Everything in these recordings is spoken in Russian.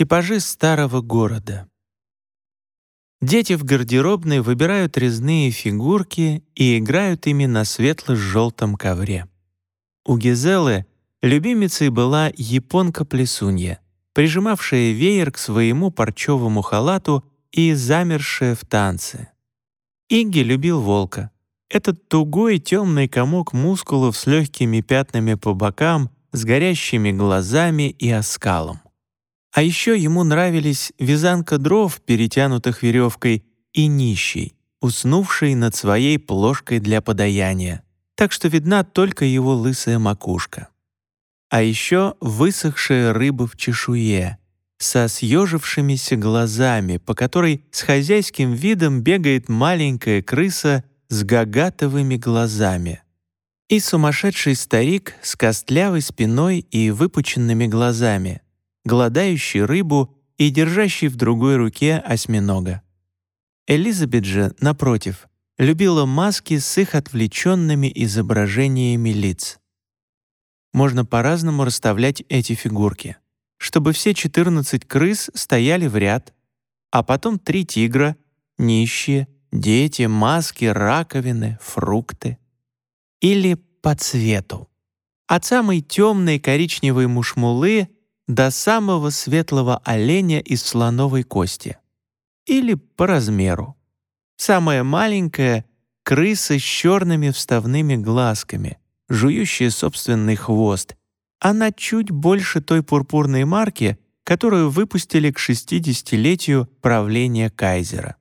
Типажи старого города. Дети в гардеробной выбирают резные фигурки и играют ими на светло-желтом ковре. У Гизелы любимицей была японка-плесунья, прижимавшая веер к своему парчевому халату и замершая в танце. Игги любил волка. Этот тугой темный комок мускулов с легкими пятнами по бокам, с горящими глазами и оскалом. А еще ему нравились вязанка дров, перетянутых веревкой, и нищий, уснувший над своей плошкой для подаяния, так что видна только его лысая макушка. А еще высохшая рыба в чешуе, со съежившимися глазами, по которой с хозяйским видом бегает маленькая крыса с гагатовыми глазами. И сумасшедший старик с костлявой спиной и выпученными глазами, голодающий рыбу и держащий в другой руке осьминога. Элизабет же, напротив, любила маски с их отвлеченными изображениями лиц. Можно по-разному расставлять эти фигурки — чтобы все 14 крыс стояли в ряд, а потом три тигра, нищие, дети, маски, раковины, фрукты. Или по цвету. От самой темной коричневой мушмулы до самого светлого оленя из слоновой кости. Или по размеру. Самая маленькая — крыса с черными вставными глазками, жующая собственный хвост она чуть больше той пурпурной марки, которую выпустили к 60-летию правления Кайзера.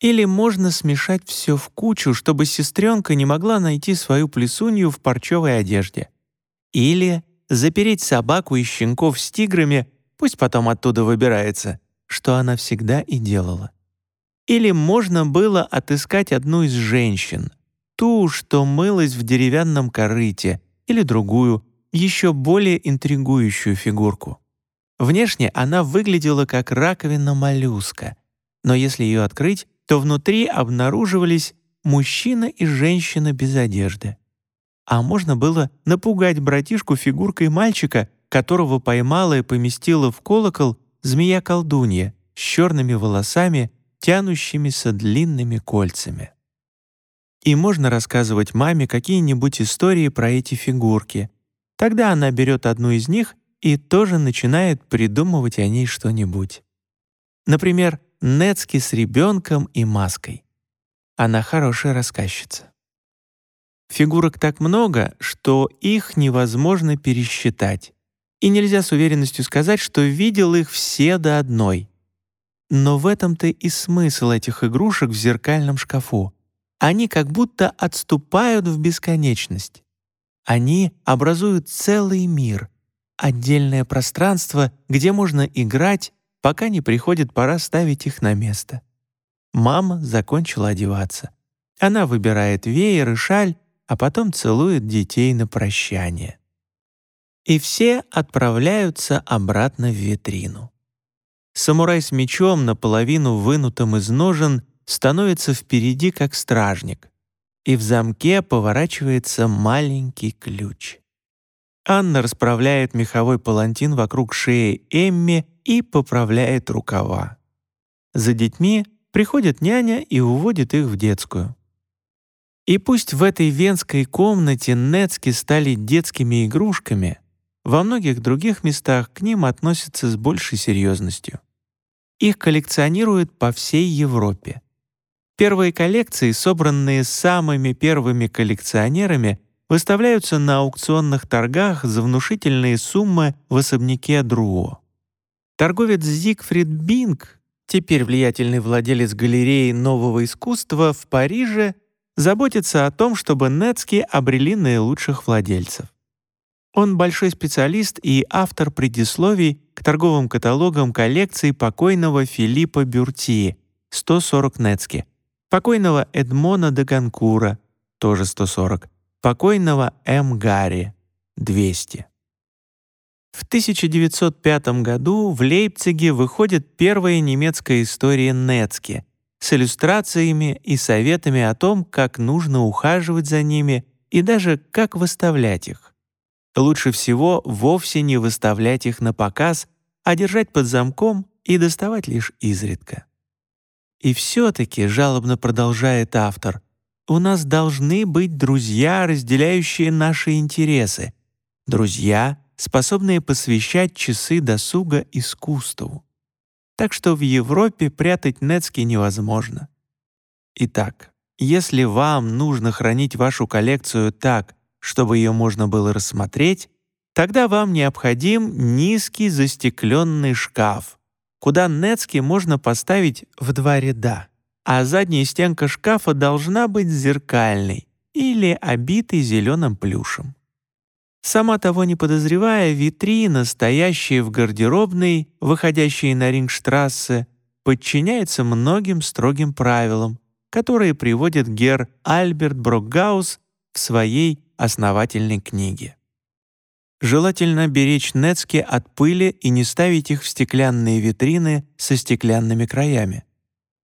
Или можно смешать все в кучу, чтобы сестренка не могла найти свою плесунью в парчевой одежде. Или запереть собаку и щенков с тиграми, пусть потом оттуда выбирается, что она всегда и делала. Или можно было отыскать одну из женщин, ту, что мылась в деревянном корыте, или другую, еще более интригующую фигурку. Внешне она выглядела как раковина моллюска, но если ее открыть, то внутри обнаруживались мужчина и женщина без одежды. А можно было напугать братишку фигуркой мальчика, которого поймала и поместила в колокол змея-колдунья с черными волосами, тянущимися длинными кольцами. И можно рассказывать маме какие-нибудь истории про эти фигурки, Тогда она берет одну из них и тоже начинает придумывать о ней что-нибудь. Например, Нецки с ребенком и маской. Она хорошая рассказчица. Фигурок так много, что их невозможно пересчитать. И нельзя с уверенностью сказать, что видел их все до одной. Но в этом-то и смысл этих игрушек в зеркальном шкафу. Они как будто отступают в бесконечность. Они образуют целый мир, отдельное пространство, где можно играть, пока не приходит пора ставить их на место. Мама закончила одеваться. Она выбирает веер и шаль, а потом целует детей на прощание. И все отправляются обратно в витрину. Самурай с мечом, наполовину вынутым из ножен, становится впереди как стражник и в замке поворачивается маленький ключ. Анна расправляет меховой палантин вокруг шеи Эмми и поправляет рукава. За детьми приходит няня и уводит их в детскую. И пусть в этой венской комнате Нецки стали детскими игрушками, во многих других местах к ним относятся с большей серьезностью. Их коллекционируют по всей Европе. Первые коллекции, собранные самыми первыми коллекционерами, выставляются на аукционных торгах за внушительные суммы в особняке Друо. Торговец Зигфрид Бинг, теперь влиятельный владелец галереи нового искусства в Париже, заботится о том, чтобы Нецки обрели наилучших владельцев. Он большой специалист и автор предисловий к торговым каталогам коллекции покойного Филиппа Бюрти 140 Нецки, покойного Эдмона де Ганкура, тоже 140, покойного М. Гарри, 200. В 1905 году в Лейпциге выходит первая немецкая история Нецки с иллюстрациями и советами о том, как нужно ухаживать за ними и даже как выставлять их. Лучше всего вовсе не выставлять их на показ, а держать под замком и доставать лишь изредка. И все-таки, жалобно продолжает автор, у нас должны быть друзья, разделяющие наши интересы, друзья, способные посвящать часы досуга искусству. Так что в Европе прятать Нецки невозможно. Итак, если вам нужно хранить вашу коллекцию так, чтобы ее можно было рассмотреть, тогда вам необходим низкий застекленный шкаф, куда Нецки можно поставить в два ряда, а задняя стенка шкафа должна быть зеркальной или обитой зеленым плюшем. Сама того не подозревая, витрина, стоящая в гардеробной, выходящей на Рингштрассе, подчиняется многим строгим правилам, которые приводит гер Альберт Брокгаус в своей основательной книге. Желательно беречь нецки от пыли и не ставить их в стеклянные витрины со стеклянными краями.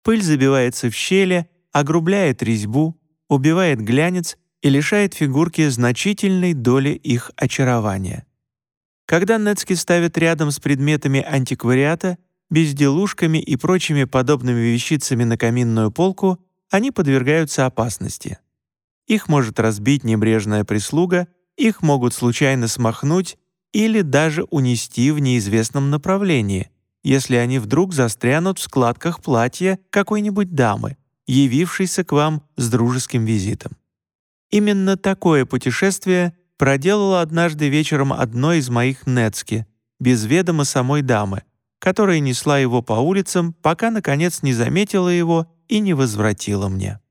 Пыль забивается в щели, огрубляет резьбу, убивает глянец и лишает фигурки значительной доли их очарования. Когда нецки ставят рядом с предметами антиквариата, безделушками и прочими подобными вещицами на каминную полку, они подвергаются опасности. Их может разбить небрежная прислуга, их могут случайно смахнуть или даже унести в неизвестном направлении, если они вдруг застрянут в складках платья какой-нибудь дамы, явившейся к вам с дружеским визитом. Именно такое путешествие проделала однажды вечером одно из моих Нецки, без ведома самой дамы, которая несла его по улицам, пока, наконец, не заметила его и не возвратила мне.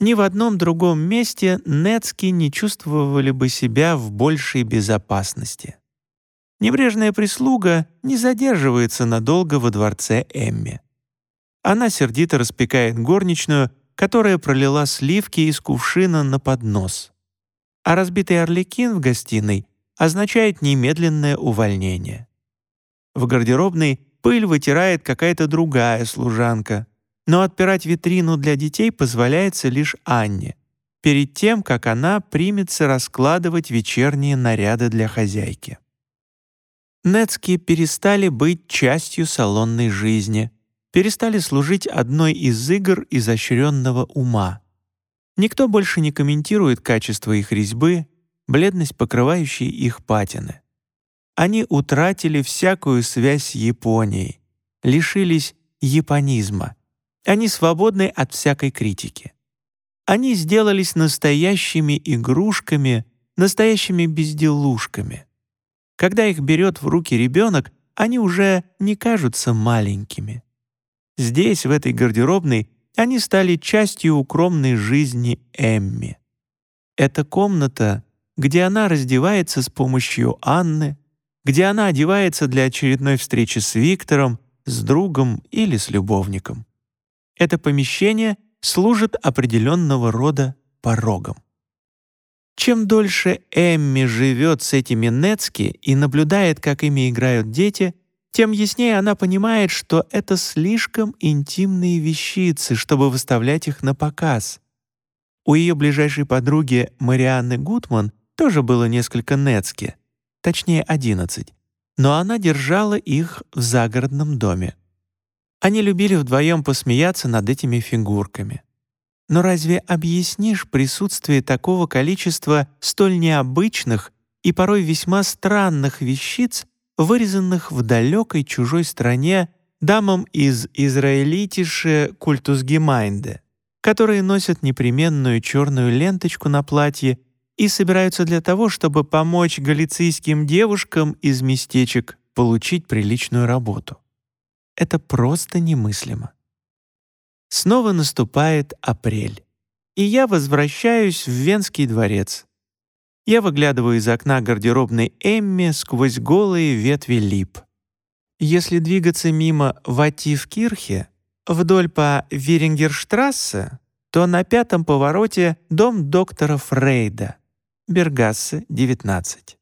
Ни в одном другом месте Нецки не чувствовали бы себя в большей безопасности. Небрежная прислуга не задерживается надолго во дворце Эмми. Она сердито распекает горничную, которая пролила сливки из кувшина на поднос. А разбитый орликин в гостиной означает немедленное увольнение. В гардеробной пыль вытирает какая-то другая служанка, но отпирать витрину для детей позволяется лишь Анне, перед тем, как она примется раскладывать вечерние наряды для хозяйки. Нецки перестали быть частью салонной жизни, перестали служить одной из игр изощренного ума. Никто больше не комментирует качество их резьбы, бледность покрывающей их патины. Они утратили всякую связь с Японией, лишились японизма — они свободны от всякой критики. Они сделались настоящими игрушками, настоящими безделушками. Когда их берет в руки ребенок, они уже не кажутся маленькими. Здесь, в этой гардеробной, они стали частью укромной жизни Эмми. Это комната, где она раздевается с помощью Анны, где она одевается для очередной встречи с Виктором, с другом или с любовником. Это помещение служит определенного рода порогом. Чем дольше Эмми живет с этими Нецки и наблюдает, как ими играют дети, тем яснее она понимает, что это слишком интимные вещицы, чтобы выставлять их на показ. У ее ближайшей подруги Марианны Гутман тоже было несколько Нецки, точнее одиннадцать, но она держала их в загородном доме. Они любили вдвоем посмеяться над этими фигурками. Но разве объяснишь присутствие такого количества столь необычных и порой весьма странных вещиц, вырезанных в далекой чужой стране дамам из Israelitische Kultusgemeinde, которые носят непременную черную ленточку на платье и собираются для того, чтобы помочь галицийским девушкам из местечек получить приличную работу. Это просто немыслимо. Снова наступает апрель, и я возвращаюсь в Венский дворец. Я выглядываю из окна гардеробной Эмми сквозь голые ветви лип. Если двигаться мимо Вативкирхе, вдоль по Вирингерштрассе, то на пятом повороте дом доктора Фрейда, Бергассе, 19.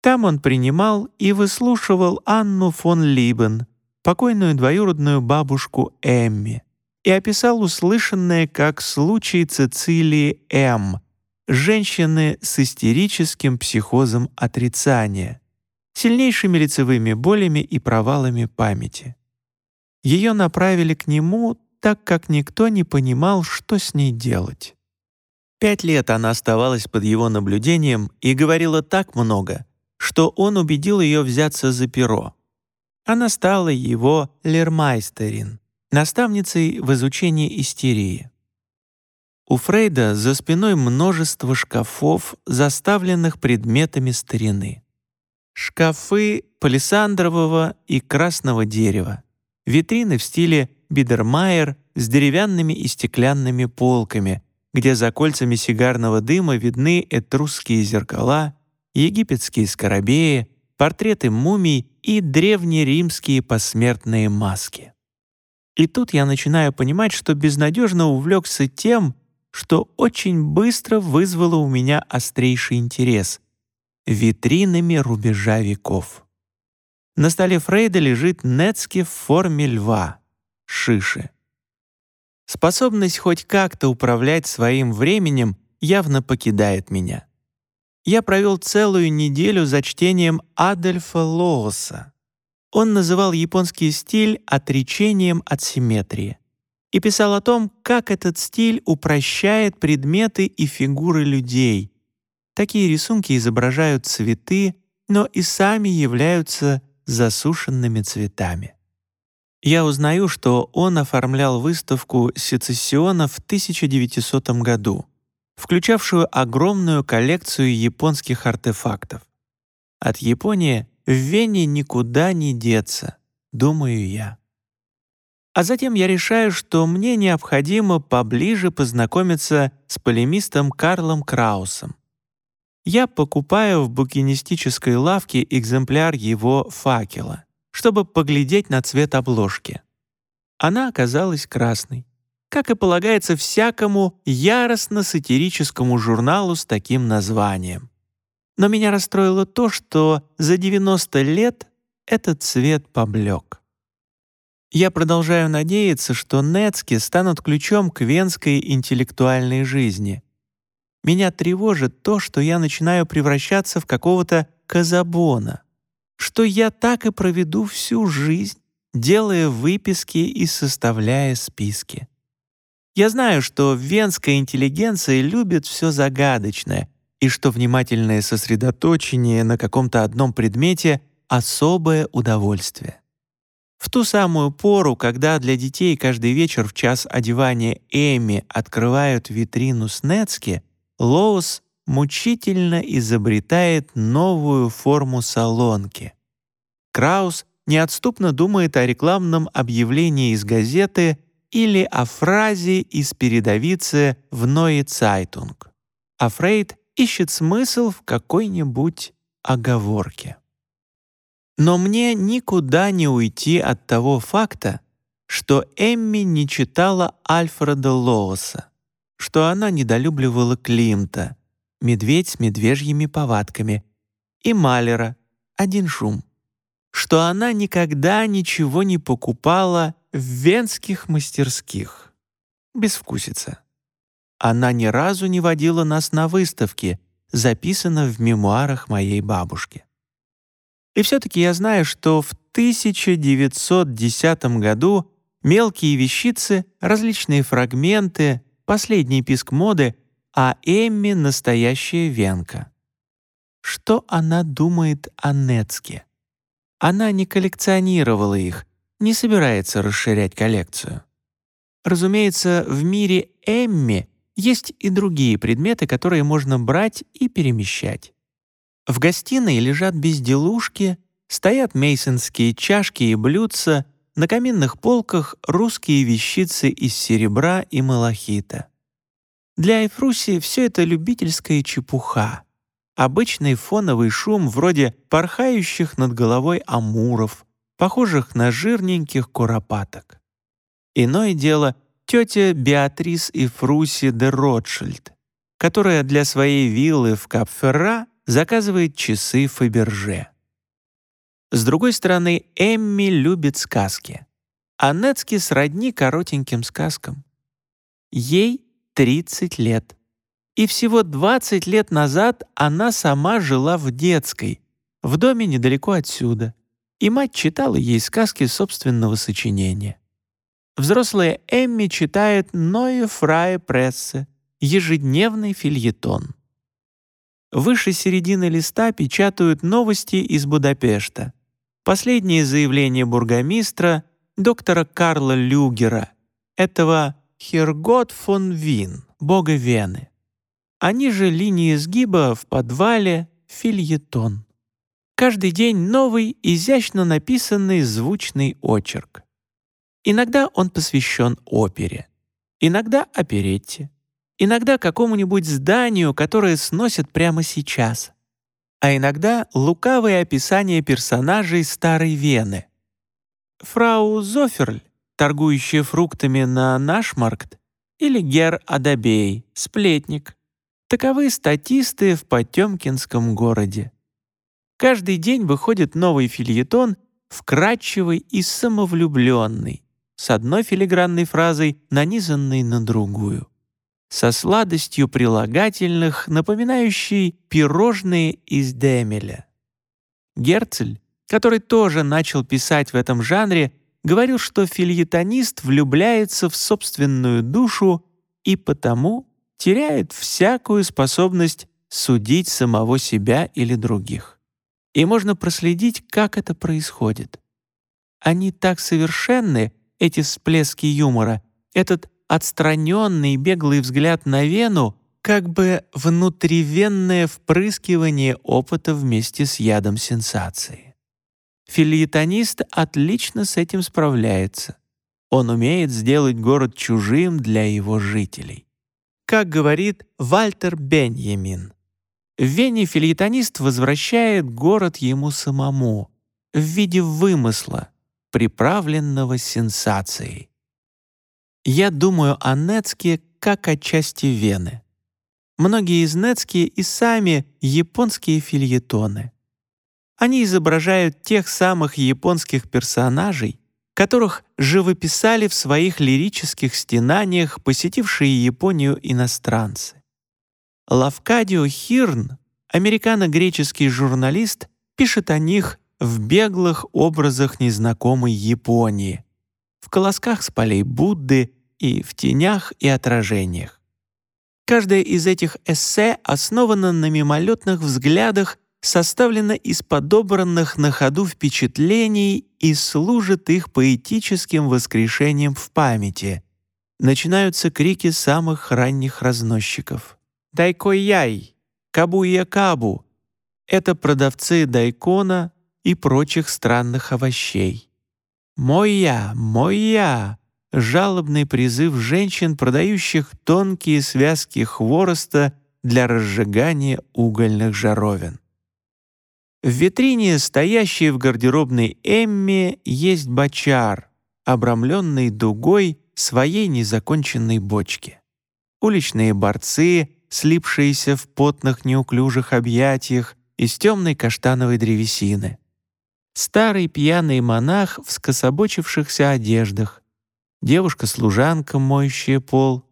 Там он принимал и выслушивал Анну фон Либен, покойную двоюродную бабушку Эмми и описал услышанное как случай Цицилии М., женщины с истерическим психозом отрицания. сильнейшими лицевыми болями и провалами памяти. Ее направили к нему, так как никто не понимал, что с ней делать. Пять лет она оставалась под его наблюдением и говорила так много, что он убедил ее взяться за перо. Она стала его лермайстерин, наставницей в изучении истерии. У Фрейда за спиной множество шкафов, заставленных предметами старины. Шкафы палисандрового и красного дерева, витрины в стиле Бидермайер с деревянными и стеклянными полками, где за кольцами сигарного дыма видны этрусские зеркала, египетские скоробеи, портреты мумий и древнеримские посмертные маски. И тут я начинаю понимать, что безнадежно увлекся тем, что очень быстро вызвало у меня острейший интерес — витринами рубежа веков. На столе Фрейда лежит Нецки в форме льва, шиши. Способность хоть как-то управлять своим временем явно покидает меня. Я провел целую неделю за чтением Адольфа Лооса. Он называл японский стиль отречением от симметрии и писал о том, как этот стиль упрощает предметы и фигуры людей. Такие рисунки изображают цветы, но и сами являются засушенными цветами. Я узнаю, что он оформлял выставку сецессиона в 1900 году, включавшую огромную коллекцию японских артефактов. От Японии в Вене никуда не деться, думаю я. А затем я решаю, что мне необходимо поближе познакомиться с полемистом Карлом Краусом. Я покупаю в букинистической лавке экземпляр его факела — чтобы поглядеть на цвет обложки. Она оказалась красной, как и полагается всякому яростно-сатирическому журналу с таким названием. Но меня расстроило то, что за 90 лет этот цвет поблек. Я продолжаю надеяться, что Нецки станут ключом к венской интеллектуальной жизни. Меня тревожит то, что я начинаю превращаться в какого-то Казабона, что я так и проведу всю жизнь, делая выписки и составляя списки. Я знаю, что венская интеллигенция любит все загадочное и что внимательное сосредоточение на каком-то одном предмете — особое удовольствие. В ту самую пору, когда для детей каждый вечер в час одевания Эми открывают витрину Снецки, Лоус мучительно изобретает новую форму салонки. Краус неотступно думает о рекламном объявлении из газеты или о фразе из передовицы в Neue Zeitung. А Фрейд ищет смысл в какой-нибудь оговорке. Но мне никуда не уйти от того факта, что Эмми не читала Альфреда Лоуса, что она недолюбливала Климта, медведь с медвежьими повадками, и Малера, один шум, что она никогда ничего не покупала в венских мастерских. Безвкусица. Она ни разу не водила нас на выставки, записано в мемуарах моей бабушки. И все-таки я знаю, что в 1910 году мелкие вещицы, различные фрагменты, последний писк моды а Эмми — настоящая венка. Что она думает о Нецке? Она не коллекционировала их, не собирается расширять коллекцию. Разумеется, в мире Эмми есть и другие предметы, которые можно брать и перемещать. В гостиной лежат безделушки, стоят мейсонские чашки и блюдца, на каминных полках русские вещицы из серебра и малахита. Для Эфруси все это любительская чепуха. Обычный фоновый шум вроде порхающих над головой амуров, похожих на жирненьких куропаток. Иное дело тетя Беатрис Эфруси де Ротшильд, которая для своей виллы в Капферра заказывает часы Фаберже. С другой стороны, Эмми любит сказки, а Нецки сродни коротеньким сказкам. Ей 30 лет. И всего 20 лет назад она сама жила в детской, в доме недалеко отсюда, и мать читала ей сказки собственного сочинения. Взрослая Эмми читает «Ноe Фрае Прессе» — ежедневный фильетон. Выше середины листа печатают новости из Будапешта. Последнее заявление бургомистра, доктора Карла Люгера, этого Хергот фон Вин, бога Вены. Они же линии сгиба в подвале фильетон. Каждый день новый, изящно написанный звучный очерк. Иногда он посвящен опере, иногда оперетте, иногда какому-нибудь зданию, которое сносят прямо сейчас, а иногда лукавые описания персонажей Старой Вены. Фрау Зоферль, торгующая фруктами на Нашмаркт, или Гер Адабей, сплетник. Таковы статисты в Потемкинском городе. Каждый день выходит новый фильетон, вкрадчивый и самовлюбленный, с одной филигранной фразой, нанизанной на другую со сладостью прилагательных, напоминающей пирожные из Демеля. Герцель, который тоже начал писать в этом жанре, говорил, что фильетонист влюбляется в собственную душу и потому теряет всякую способность судить самого себя или других. И можно проследить, как это происходит. Они так совершенны, эти всплески юмора, этот отстраненный беглый взгляд на вену, как бы внутривенное впрыскивание опыта вместе с ядом сенсации. Филитонист отлично с этим справляется. Он умеет сделать город чужим для его жителей. Как говорит Вальтер Беньямин, в Вене филитонист возвращает город ему самому в виде вымысла, приправленного сенсацией. Я думаю о Нецке как о части Вены. Многие из Нецки и сами японские фильетоны. Они изображают тех самых японских персонажей, которых живописали в своих лирических стенаниях посетившие Японию иностранцы. Лавкадио Хирн, американо-греческий журналист, пишет о них в беглых образах незнакомой Японии, в колосках с полей Будды и в тенях и отражениях. Каждое из этих эссе основано на мимолетных взглядах, составлено из подобранных на ходу впечатлений и служит их поэтическим воскрешением в памяти. Начинаются крики самых ранних разносчиков. «Дайкой-яй! Кабу-я-кабу!» Это продавцы дайкона и прочих странных овощей. «Мой-я! Мой-я!» — жалобный призыв женщин, продающих тонкие связки хвороста для разжигания угольных жаровин. В витрине, стоящей в гардеробной Эмме, есть бочар, обрамленный дугой своей незаконченной бочки. Уличные борцы, слипшиеся в потных неуклюжих объятиях из темной каштановой древесины старый пьяный монах в скособочившихся одеждах, девушка-служанка, моющая пол,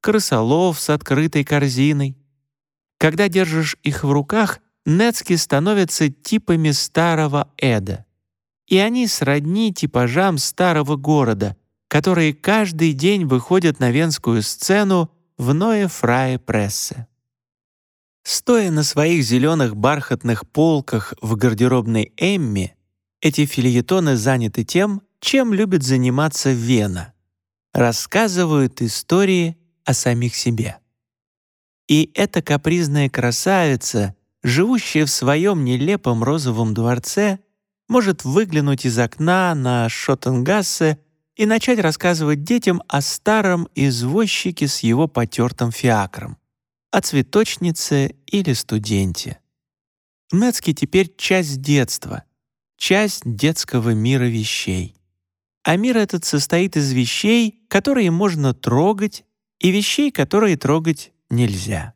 крысолов с открытой корзиной. Когда держишь их в руках, Нецки становятся типами старого Эда. И они сродни типажам старого города, которые каждый день выходят на венскую сцену в Ное Фрае Прессе. Стоя на своих зеленых бархатных полках в гардеробной Эмми, эти фильетоны заняты тем, чем любит заниматься Вена. Рассказывают истории о самих себе. И эта капризная красавица, живущая в своем нелепом розовом дворце, может выглянуть из окна на Шоттенгассе и начать рассказывать детям о старом извозчике с его потертым фиакром, о цветочнице или студенте. Нецкий теперь часть детства — часть детского мира вещей. А мир этот состоит из вещей, которые можно трогать, и вещей, которые трогать нельзя.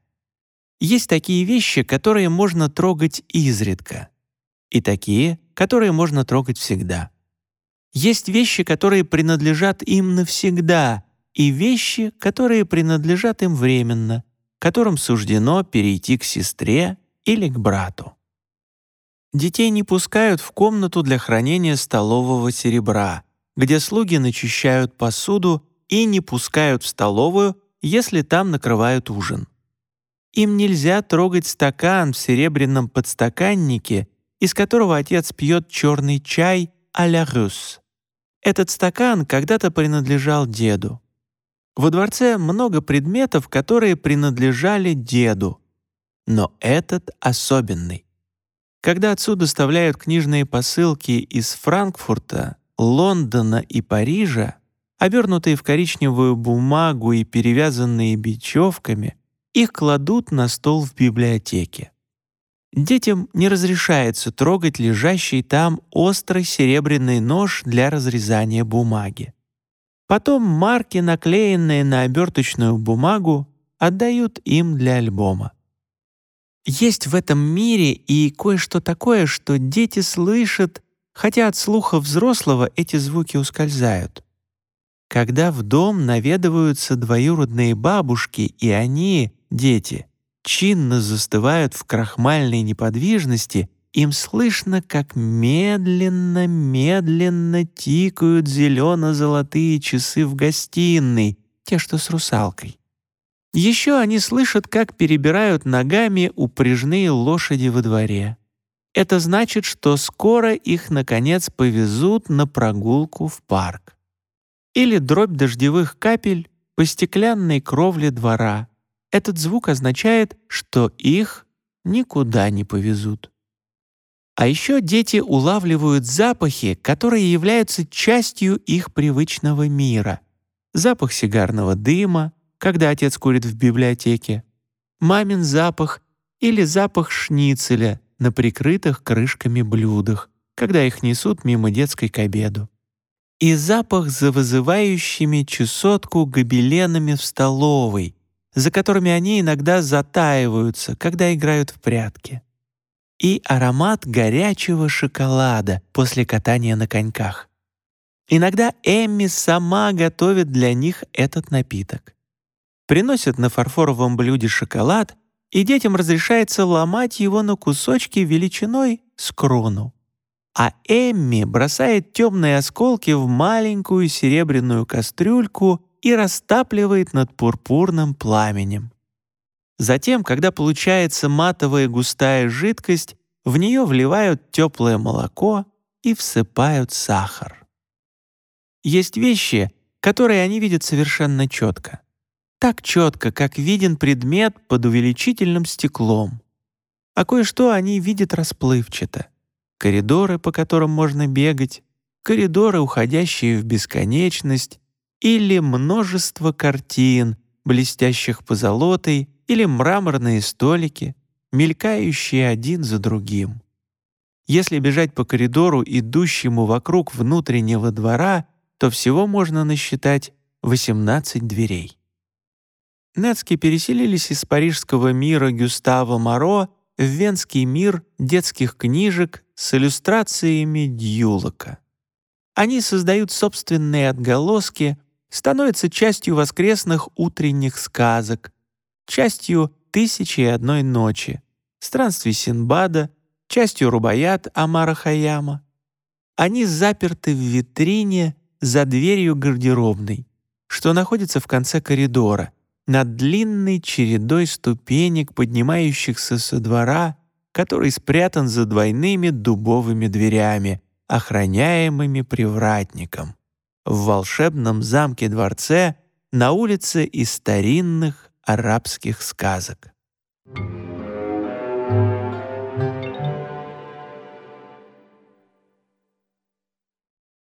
Есть такие вещи, которые можно трогать изредка, и такие, которые можно трогать всегда. Есть вещи, которые принадлежат им навсегда, и вещи, которые принадлежат им временно, которым суждено перейти к сестре или к брату. Детей не пускают в комнату для хранения столового серебра, где слуги начищают посуду и не пускают в столовую, если там накрывают ужин. Им нельзя трогать стакан в серебряном подстаканнике, из которого отец пьет черный чай а-ля. Этот стакан когда-то принадлежал деду. Во дворце много предметов, которые принадлежали деду. Но этот особенный. Когда отцу доставляют книжные посылки из Франкфурта, Лондона и Парижа, обернутые в коричневую бумагу и перевязанные бечевками, их кладут на стол в библиотеке. Детям не разрешается трогать лежащий там острый серебряный нож для разрезания бумаги. Потом марки, наклеенные на оберточную бумагу, отдают им для альбома. Есть в этом мире и кое-что такое, что дети слышат, хотя от слуха взрослого эти звуки ускользают. Когда в дом наведываются двоюродные бабушки, и они, дети, чинно застывают в крахмальной неподвижности, им слышно, как медленно-медленно тикают зелено-золотые часы в гостиной, те, что с русалкой. Еще они слышат, как перебирают ногами упряжные лошади во дворе. Это значит, что скоро их, наконец, повезут на прогулку в парк или дробь дождевых капель по стеклянной кровле двора. Этот звук означает, что их никуда не повезут. А еще дети улавливают запахи, которые являются частью их привычного мира. Запах сигарного дыма, когда отец курит в библиотеке, мамин запах или запах шницеля на прикрытых крышками блюдах, когда их несут мимо детской к обеду и запах за вызывающими чесотку гобеленами в столовой, за которыми они иногда затаиваются, когда играют в прятки. И аромат горячего шоколада после катания на коньках. Иногда Эмми сама готовит для них этот напиток. Приносят на фарфоровом блюде шоколад, и детям разрешается ломать его на кусочки величиной с крону а Эмми бросает темные осколки в маленькую серебряную кастрюльку и растапливает над пурпурным пламенем. Затем, когда получается матовая густая жидкость, в нее вливают теплое молоко и всыпают сахар. Есть вещи, которые они видят совершенно четко. Так четко, как виден предмет под увеличительным стеклом. А кое-что они видят расплывчато — коридоры, по которым можно бегать, коридоры, уходящие в бесконечность, или множество картин, блестящих позолотой, или мраморные столики, мелькающие один за другим. Если бежать по коридору, идущему вокруг внутреннего двора, то всего можно насчитать 18 дверей. Нецки переселились из парижского мира Гюстава Моро в венский мир детских книжек с иллюстрациями Дьюлока. Они создают собственные отголоски, становятся частью воскресных утренних сказок, частью «Тысячи и одной ночи», странствий Синбада, частью Рубаят Амара Хаяма. Они заперты в витрине за дверью гардеробной, что находится в конце коридора, над длинной чередой ступенек, поднимающихся со двора, который спрятан за двойными дубовыми дверями, охраняемыми привратником, в волшебном замке-дворце на улице из старинных арабских сказок. Thank you.